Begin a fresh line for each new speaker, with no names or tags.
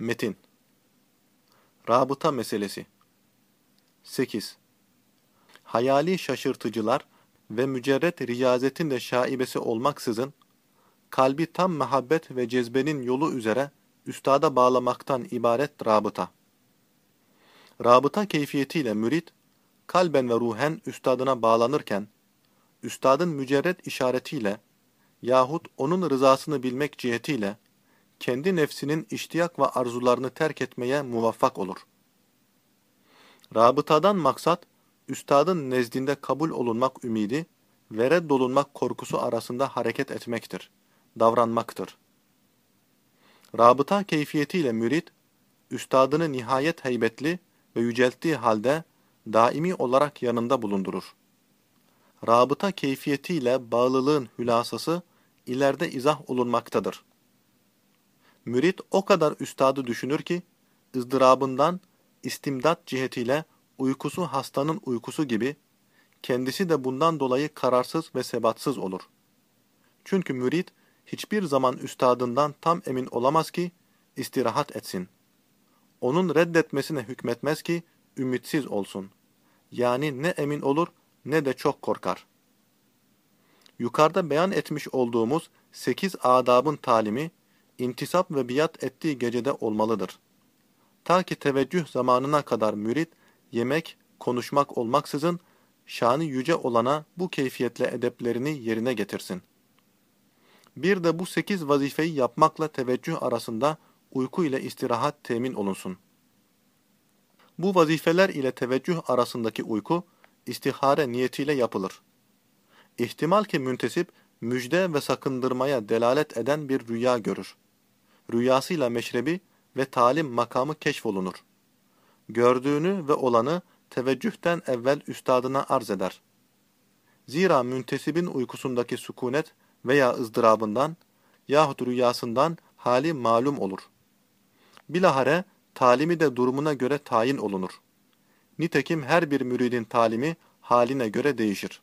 Metin Rabıta meselesi 8. Hayali şaşırtıcılar ve mücerret riyazetin de şaibesi olmaksızın, kalbi tam mehabbet ve cezbenin yolu üzere üstada bağlamaktan ibaret rabıta. Rabıta keyfiyetiyle mürit, kalben ve ruhen üstadına bağlanırken, üstadın mücerret işaretiyle yahut onun rızasını bilmek cihetiyle, kendi nefsinin iştiyak ve arzularını terk etmeye muvaffak olur. Rabıtadan maksat, üstadın nezdinde kabul olunmak ümidi ve reddolunmak korkusu arasında hareket etmektir, davranmaktır. Rabıta keyfiyetiyle mürit, üstadını nihayet heybetli ve yücelttiği halde daimi olarak yanında bulundurur. Rabıta keyfiyetiyle bağlılığın hülasası ileride izah olunmaktadır. Mürit o kadar üstadı düşünür ki, ızdırabından, istimdat cihetiyle uykusu hastanın uykusu gibi, kendisi de bundan dolayı kararsız ve sebatsız olur. Çünkü mürit, hiçbir zaman üstadından tam emin olamaz ki, istirahat etsin. Onun reddetmesine hükmetmez ki, ümitsiz olsun. Yani ne emin olur, ne de çok korkar. Yukarıda beyan etmiş olduğumuz sekiz adabın talimi, intisap ve biat ettiği gecede olmalıdır. Ta ki teveccüh zamanına kadar mürit, yemek, konuşmak olmaksızın, şanı yüce olana bu keyfiyetle edeplerini yerine getirsin. Bir de bu sekiz vazifeyi yapmakla teveccüh arasında uyku ile istirahat temin olunsun. Bu vazifeler ile teveccüh arasındaki uyku, istihare niyetiyle yapılır. İhtimal ki müntesip, müjde ve sakındırmaya delalet eden bir rüya görür. Rüyasıyla meşrebi ve talim makamı keşfolunur. Gördüğünü ve olanı teveccühten evvel üstadına arz eder. Zira müntesibin uykusundaki sükunet veya ızdırabından yahut rüyasından hali malum olur. Bilahare talimi de durumuna göre tayin olunur. Nitekim her bir müridin talimi haline göre değişir.